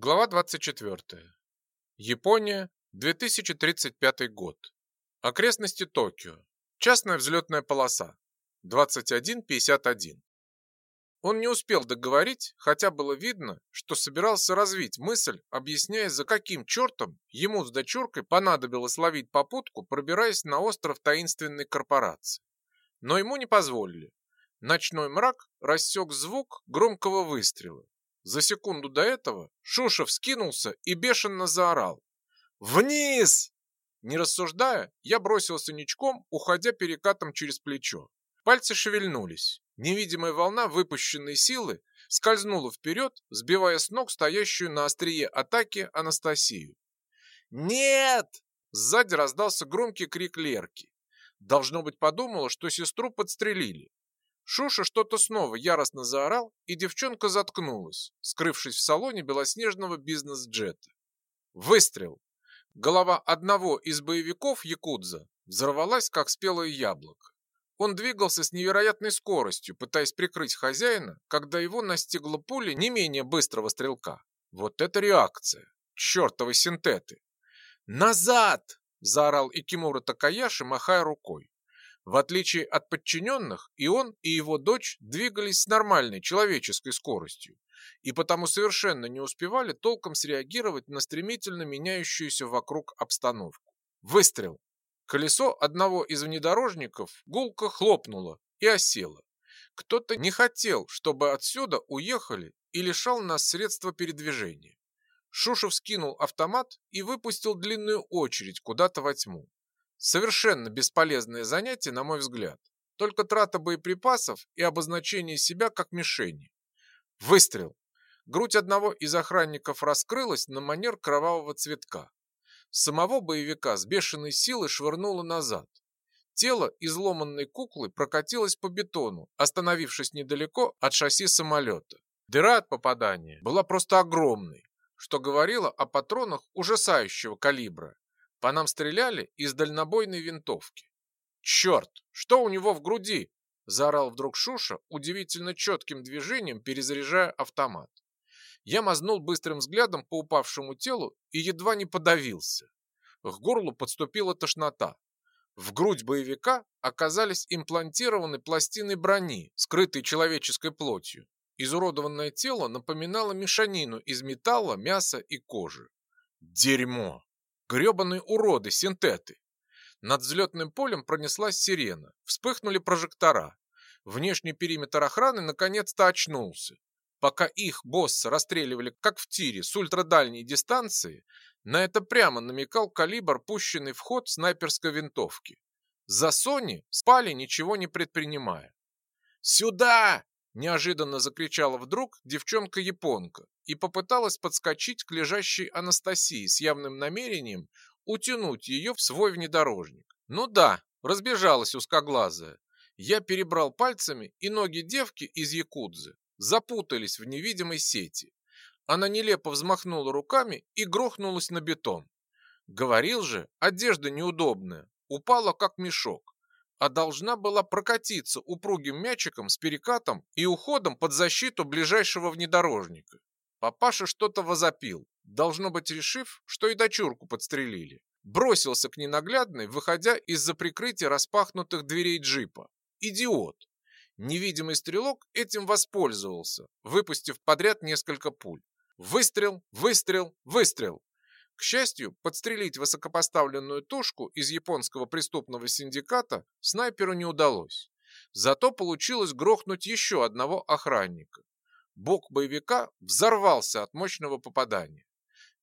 Глава 24. Япония, 2035 год. Окрестности Токио. Частная взлетная полоса. 21.51. Он не успел договорить, хотя было видно, что собирался развить мысль, объясняя, за каким чертом ему с дочуркой понадобилось ловить попутку, пробираясь на остров таинственной корпорации. Но ему не позволили. Ночной мрак рассек звук громкого выстрела. За секунду до этого Шушев скинулся и бешено заорал. «Вниз!» Не рассуждая, я бросился ничком, уходя перекатом через плечо. Пальцы шевельнулись. Невидимая волна выпущенной силы скользнула вперед, сбивая с ног стоящую на острие атаки Анастасию. «Нет!» Сзади раздался громкий крик Лерки. Должно быть, подумала, что сестру подстрелили. Шуша что-то снова яростно заорал, и девчонка заткнулась, скрывшись в салоне белоснежного бизнес-джета. Выстрел! Голова одного из боевиков Якудза взорвалась, как спелое яблоко. Он двигался с невероятной скоростью, пытаясь прикрыть хозяина, когда его настигла пуля не менее быстрого стрелка. Вот это реакция! Чертовы синтеты! «Назад!» – заорал Икимура Такаяши, махая рукой. В отличие от подчиненных, и он, и его дочь двигались с нормальной человеческой скоростью, и потому совершенно не успевали толком среагировать на стремительно меняющуюся вокруг обстановку. Выстрел! Колесо одного из внедорожников гулко хлопнуло и осело. Кто-то не хотел, чтобы отсюда уехали и лишал нас средства передвижения. Шушев скинул автомат и выпустил длинную очередь куда-то во тьму. Совершенно бесполезное занятие, на мой взгляд. Только трата боеприпасов и обозначение себя как мишени. Выстрел. Грудь одного из охранников раскрылась на манер кровавого цветка. Самого боевика с бешеной силой швырнуло назад. Тело изломанной куклы прокатилось по бетону, остановившись недалеко от шасси самолета. Дыра от попадания была просто огромной, что говорило о патронах ужасающего калибра по нам стреляли из дальнобойной винтовки. «Черт! Что у него в груди?» – заорал вдруг Шуша, удивительно четким движением перезаряжая автомат. Я мазнул быстрым взглядом по упавшему телу и едва не подавился. К горлу подступила тошнота. В грудь боевика оказались имплантированы пластины брони, скрытые человеческой плотью. Изуродованное тело напоминало мешанину из металла, мяса и кожи. Дерьмо! Гребаные уроды, синтеты. Над взлетным полем пронеслась сирена. Вспыхнули прожектора. Внешний периметр охраны наконец-то очнулся. Пока их босса расстреливали как в тире с ультрадальней дистанции, на это прямо намекал калибр, пущенный в ход снайперской винтовки. За Сони спали, ничего не предпринимая. «Сюда!» – неожиданно закричала вдруг девчонка-японка и попыталась подскочить к лежащей Анастасии с явным намерением утянуть ее в свой внедорожник. Ну да, разбежалась узкоглазая. Я перебрал пальцами, и ноги девки из якудзы запутались в невидимой сети. Она нелепо взмахнула руками и грохнулась на бетон. Говорил же, одежда неудобная, упала как мешок, а должна была прокатиться упругим мячиком с перекатом и уходом под защиту ближайшего внедорожника. Папаша что-то возопил, должно быть решив, что и дочурку подстрелили. Бросился к ненаглядной, выходя из-за прикрытия распахнутых дверей джипа. Идиот! Невидимый стрелок этим воспользовался, выпустив подряд несколько пуль. Выстрел, выстрел, выстрел. К счастью, подстрелить высокопоставленную тушку из японского преступного синдиката снайперу не удалось. Зато получилось грохнуть еще одного охранника. Бок боевика взорвался от мощного попадания.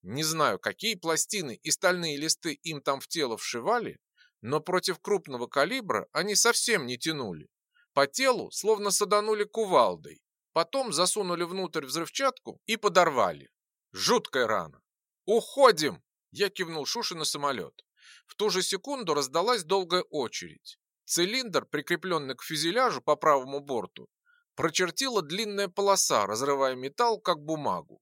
Не знаю, какие пластины и стальные листы им там в тело вшивали, но против крупного калибра они совсем не тянули. По телу словно саданули кувалдой, потом засунули внутрь взрывчатку и подорвали. Жуткая рана. «Уходим!» Я кивнул Шуши на самолет. В ту же секунду раздалась долгая очередь. Цилиндр, прикрепленный к фюзеляжу по правому борту, прочертила длинная полоса, разрывая металл, как бумагу.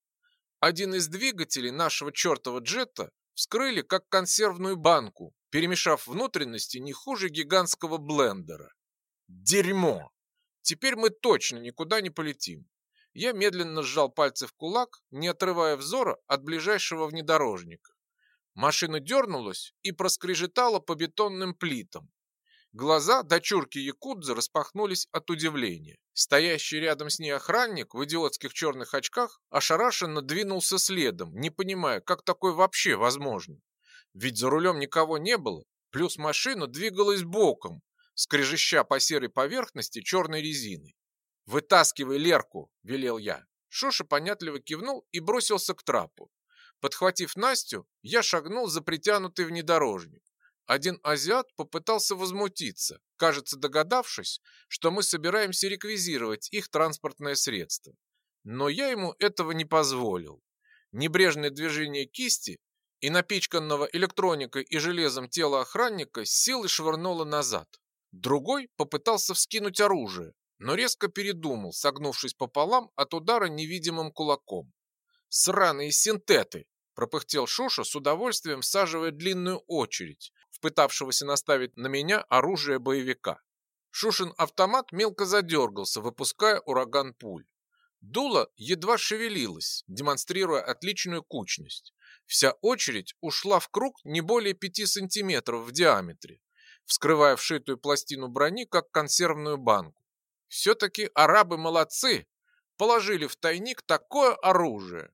Один из двигателей нашего чертова джета вскрыли, как консервную банку, перемешав внутренности не хуже гигантского блендера. Дерьмо! Теперь мы точно никуда не полетим. Я медленно сжал пальцы в кулак, не отрывая взора от ближайшего внедорожника. Машина дернулась и проскрежетала по бетонным плитам. Глаза дочурки Якудзы распахнулись от удивления. Стоящий рядом с ней охранник в идиотских черных очках ошарашенно двинулся следом, не понимая, как такое вообще возможно. Ведь за рулем никого не было, плюс машина двигалась боком, скрежеща по серой поверхности черной резиной. «Вытаскивай Лерку!» – велел я. Шоша понятливо кивнул и бросился к трапу. Подхватив Настю, я шагнул за притянутый внедорожник. Один азиат попытался возмутиться, кажется, догадавшись, что мы собираемся реквизировать их транспортное средство. Но я ему этого не позволил. Небрежное движение кисти и напичканного электроникой и железом тела охранника силой швырнуло назад. Другой попытался вскинуть оружие, но резко передумал, согнувшись пополам от удара невидимым кулаком. «Сраные синтеты!» – пропыхтел Шуша с удовольствием, всаживая длинную очередь, в пытавшегося наставить на меня оружие боевика. Шушин автомат мелко задергался, выпуская ураган пуль. Дуло едва шевелилось, демонстрируя отличную кучность. Вся очередь ушла в круг не более пяти сантиметров в диаметре, вскрывая вшитую пластину брони, как консервную банку. Все-таки арабы молодцы, положили в тайник такое оружие.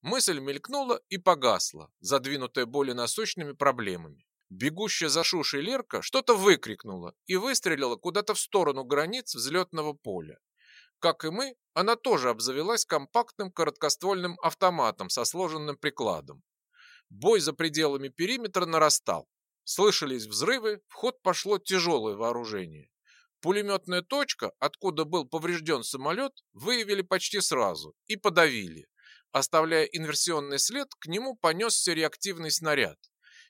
Мысль мелькнула и погасла, задвинутая более насущными проблемами. Бегущая за Шушей Лерка что-то выкрикнула и выстрелила куда-то в сторону границ взлетного поля. Как и мы, она тоже обзавелась компактным короткоствольным автоматом со сложенным прикладом. Бой за пределами периметра нарастал. Слышались взрывы, в ход пошло тяжелое вооружение. Пулеметная точка, откуда был поврежден самолет, выявили почти сразу и подавили. Оставляя инверсионный след, к нему понесся реактивный снаряд.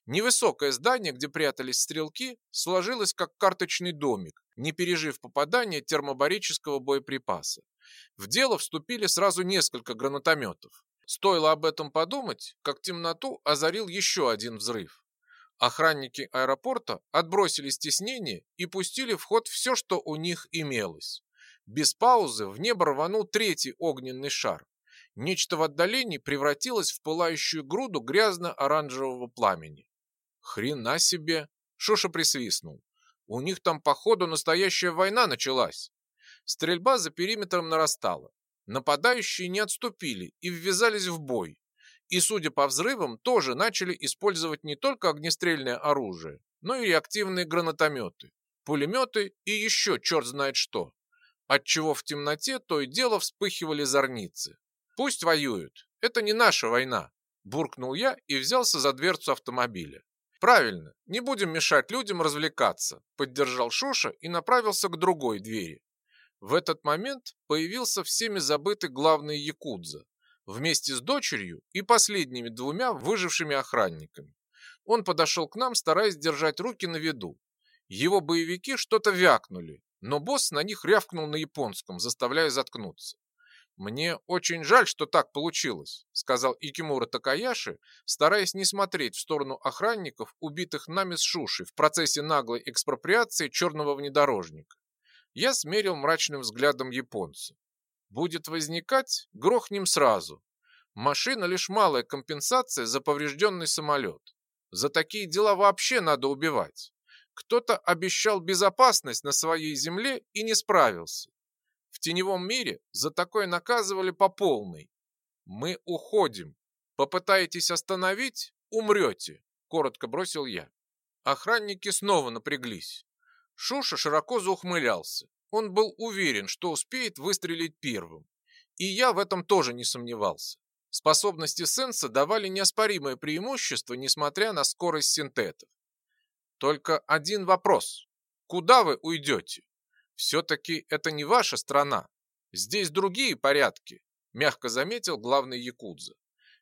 Невысокое здание, где прятались стрелки, сложилось как карточный домик, не пережив попадания термобарического боеприпаса. В дело вступили сразу несколько гранатометов. Стоило об этом подумать, как темноту озарил еще один взрыв. Охранники аэропорта отбросили стеснение и пустили в ход все, что у них имелось. Без паузы в небо рванул третий огненный шар. Нечто в отдалении превратилось в пылающую груду грязно-оранжевого пламени. Хрена себе! Шуша присвистнул. У них там, походу, настоящая война началась. Стрельба за периметром нарастала. Нападающие не отступили и ввязались в бой. И, судя по взрывам, тоже начали использовать не только огнестрельное оружие, но и реактивные гранатометы, пулеметы и еще черт знает что. Отчего в темноте то и дело вспыхивали зорницы. Пусть воюют, это не наша война, буркнул я и взялся за дверцу автомобиля. Правильно, не будем мешать людям развлекаться, поддержал Шуша и направился к другой двери. В этот момент появился всеми забытый главный якудза, вместе с дочерью и последними двумя выжившими охранниками. Он подошел к нам, стараясь держать руки на виду. Его боевики что-то вякнули, но босс на них рявкнул на японском, заставляя заткнуться. «Мне очень жаль, что так получилось», — сказал Икимура Такаяши, стараясь не смотреть в сторону охранников, убитых нами с Шуши в процессе наглой экспроприации черного внедорожника. Я смерил мрачным взглядом японца. Будет возникать, грохнем сразу. Машина лишь малая компенсация за поврежденный самолет. За такие дела вообще надо убивать. Кто-то обещал безопасность на своей земле и не справился. В теневом мире за такое наказывали по полной. Мы уходим. Попытаетесь остановить – умрете, коротко бросил я. Охранники снова напряглись. Шуша широко заухмылялся. Он был уверен, что успеет выстрелить первым. И я в этом тоже не сомневался. Способности Сенса давали неоспоримое преимущество, несмотря на скорость синтетов. Только один вопрос. Куда вы уйдете? Все-таки это не ваша страна. Здесь другие порядки, мягко заметил главный якудза.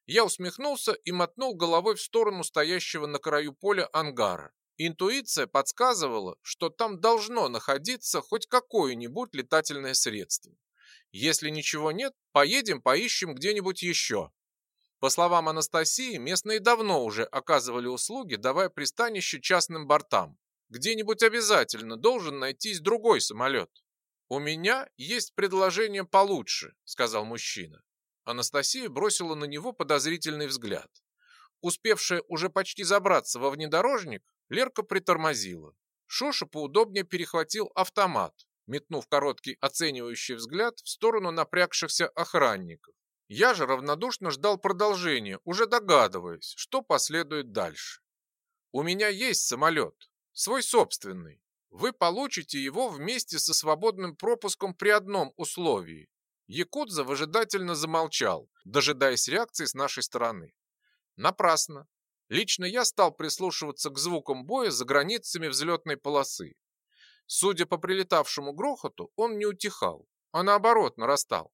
Я усмехнулся и мотнул головой в сторону стоящего на краю поля ангара. Интуиция подсказывала, что там должно находиться хоть какое-нибудь летательное средство. Если ничего нет, поедем поищем где-нибудь еще. По словам Анастасии, местные давно уже оказывали услуги, давая пристанище частным бортам. Где-нибудь обязательно должен найтись другой самолет. «У меня есть предложение получше», — сказал мужчина. Анастасия бросила на него подозрительный взгляд. Успевшая уже почти забраться во внедорожник, Лерка притормозила. Шоша поудобнее перехватил автомат, метнув короткий оценивающий взгляд в сторону напрягшихся охранников. Я же равнодушно ждал продолжения, уже догадываясь, что последует дальше. У меня есть самолет, свой собственный. Вы получите его вместе со свободным пропуском при одном условии. Якудза выжидательно замолчал, дожидаясь реакции с нашей стороны. Напрасно. Лично я стал прислушиваться к звукам боя за границами взлетной полосы. Судя по прилетавшему грохоту, он не утихал, а наоборот нарастал.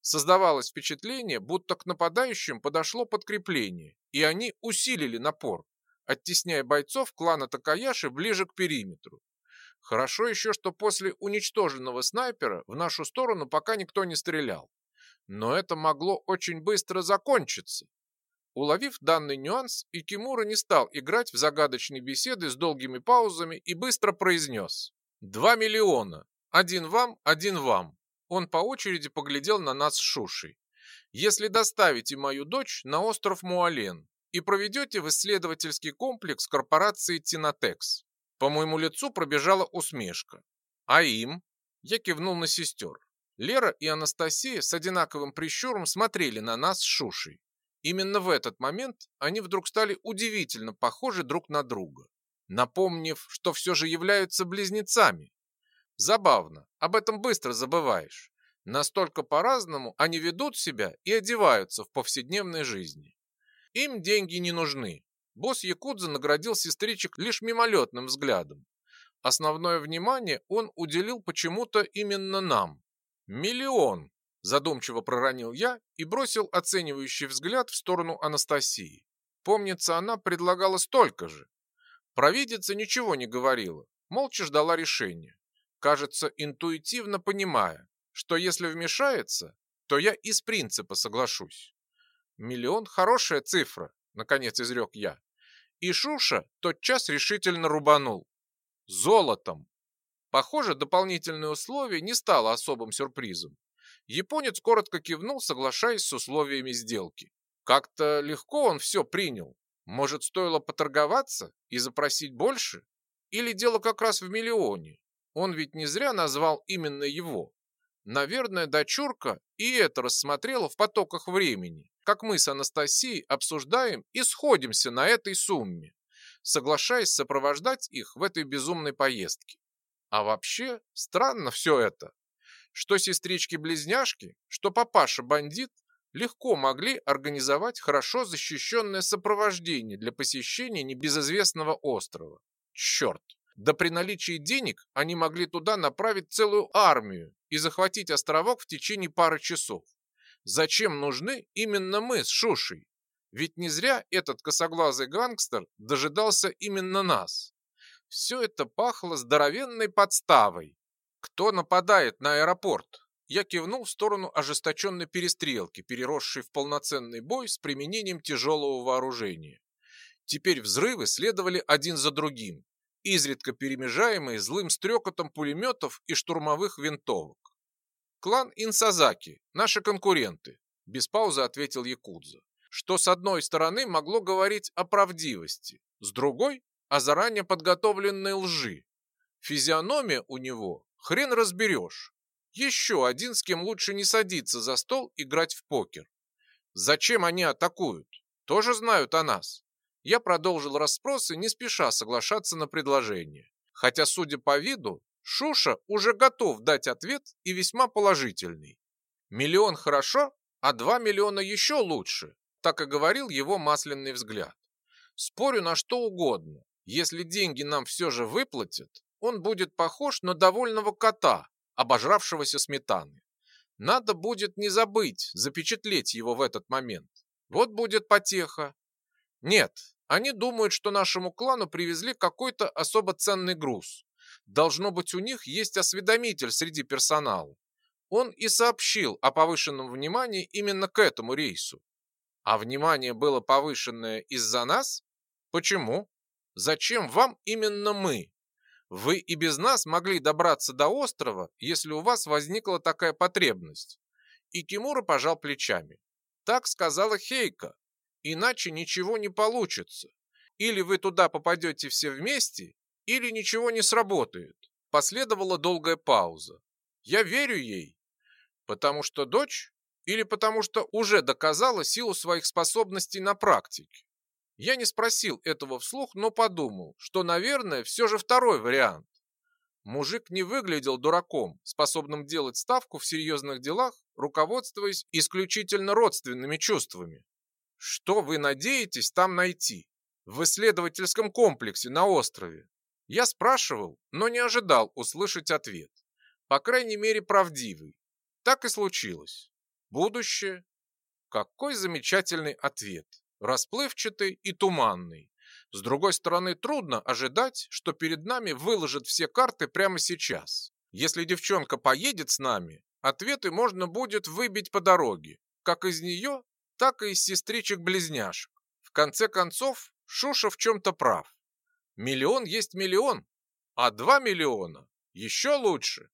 Создавалось впечатление, будто к нападающим подошло подкрепление, и они усилили напор, оттесняя бойцов клана Такаяши ближе к периметру. Хорошо еще, что после уничтоженного снайпера в нашу сторону пока никто не стрелял. Но это могло очень быстро закончиться. Уловив данный нюанс, Икимура не стал играть в загадочные беседы с долгими паузами и быстро произнес. «Два миллиона. Один вам, один вам. Он по очереди поглядел на нас с Шушей. «Если доставите мою дочь на остров Муален и проведете в исследовательский комплекс корпорации Тинотекс». По моему лицу пробежала усмешка. «А им?» Я кивнул на сестер. Лера и Анастасия с одинаковым прищуром смотрели на нас с Шушей. Именно в этот момент они вдруг стали удивительно похожи друг на друга, напомнив, что все же являются близнецами. Забавно, об этом быстро забываешь. Настолько по-разному они ведут себя и одеваются в повседневной жизни. Им деньги не нужны. Босс Якудза наградил сестричек лишь мимолетным взглядом. Основное внимание он уделил почему-то именно нам. Миллион, задумчиво проронил я и бросил оценивающий взгляд в сторону Анастасии. Помнится, она предлагала столько же. Провидица ничего не говорила, молча ждала решения кажется, интуитивно понимая, что если вмешается, то я из принципа соглашусь. Миллион – хорошая цифра, наконец изрек я. И Шуша тотчас решительно рубанул. Золотом. Похоже, дополнительное условие не стало особым сюрпризом. Японец коротко кивнул, соглашаясь с условиями сделки. Как-то легко он все принял. Может, стоило поторговаться и запросить больше? Или дело как раз в миллионе? Он ведь не зря назвал именно его. Наверное, дочурка и это рассмотрела в потоках времени, как мы с Анастасией обсуждаем и сходимся на этой сумме, соглашаясь сопровождать их в этой безумной поездке. А вообще, странно все это. Что сестрички-близняшки, что папаша-бандит легко могли организовать хорошо защищенное сопровождение для посещения небезызвестного острова. Черт! Да при наличии денег они могли туда направить целую армию и захватить островок в течение пары часов. Зачем нужны именно мы с Шушей? Ведь не зря этот косоглазый гангстер дожидался именно нас. Все это пахло здоровенной подставой. Кто нападает на аэропорт? Я кивнул в сторону ожесточенной перестрелки, переросшей в полноценный бой с применением тяжелого вооружения. Теперь взрывы следовали один за другим, изредка перемежаемые злым стрекотом пулеметов и штурмовых винтовок. «Клан Инсазаки, наши конкуренты», – без паузы ответил Якудза, что с одной стороны могло говорить о правдивости, с другой – о заранее подготовленной лжи. Физиономия у него хрен разберешь. Еще один, с кем лучше не садиться за стол играть в покер. Зачем они атакуют? Тоже знают о нас. Я продолжил расспросы, не спеша соглашаться на предложение. Хотя, судя по виду, Шуша уже готов дать ответ и весьма положительный. Миллион хорошо, а два миллиона еще лучше, так и говорил его масляный взгляд. Спорю на что угодно. Если деньги нам все же выплатят, он будет похож на довольного кота, обожравшегося сметаны. Надо будет не забыть запечатлеть его в этот момент. Вот будет потеха. Нет, они думают, что нашему клану привезли какой-то особо ценный груз. Должно быть, у них есть осведомитель среди персонала. Он и сообщил о повышенном внимании именно к этому рейсу. А внимание было повышенное из-за нас? Почему? Зачем вам именно мы? Вы и без нас могли добраться до острова, если у вас возникла такая потребность. И Кимура пожал плечами. Так сказала Хейка. Иначе ничего не получится. Или вы туда попадете все вместе, или ничего не сработает. Последовала долгая пауза. Я верю ей. Потому что дочь? Или потому что уже доказала силу своих способностей на практике? Я не спросил этого вслух, но подумал, что, наверное, все же второй вариант. Мужик не выглядел дураком, способным делать ставку в серьезных делах, руководствуясь исключительно родственными чувствами. Что вы надеетесь там найти? В исследовательском комплексе на острове? Я спрашивал, но не ожидал услышать ответ. По крайней мере, правдивый. Так и случилось. Будущее? Какой замечательный ответ расплывчатый и туманный. С другой стороны, трудно ожидать, что перед нами выложат все карты прямо сейчас. Если девчонка поедет с нами, ответы можно будет выбить по дороге, как из нее, так и из сестричек-близняшек. В конце концов, Шуша в чем-то прав. Миллион есть миллион, а два миллиона еще лучше.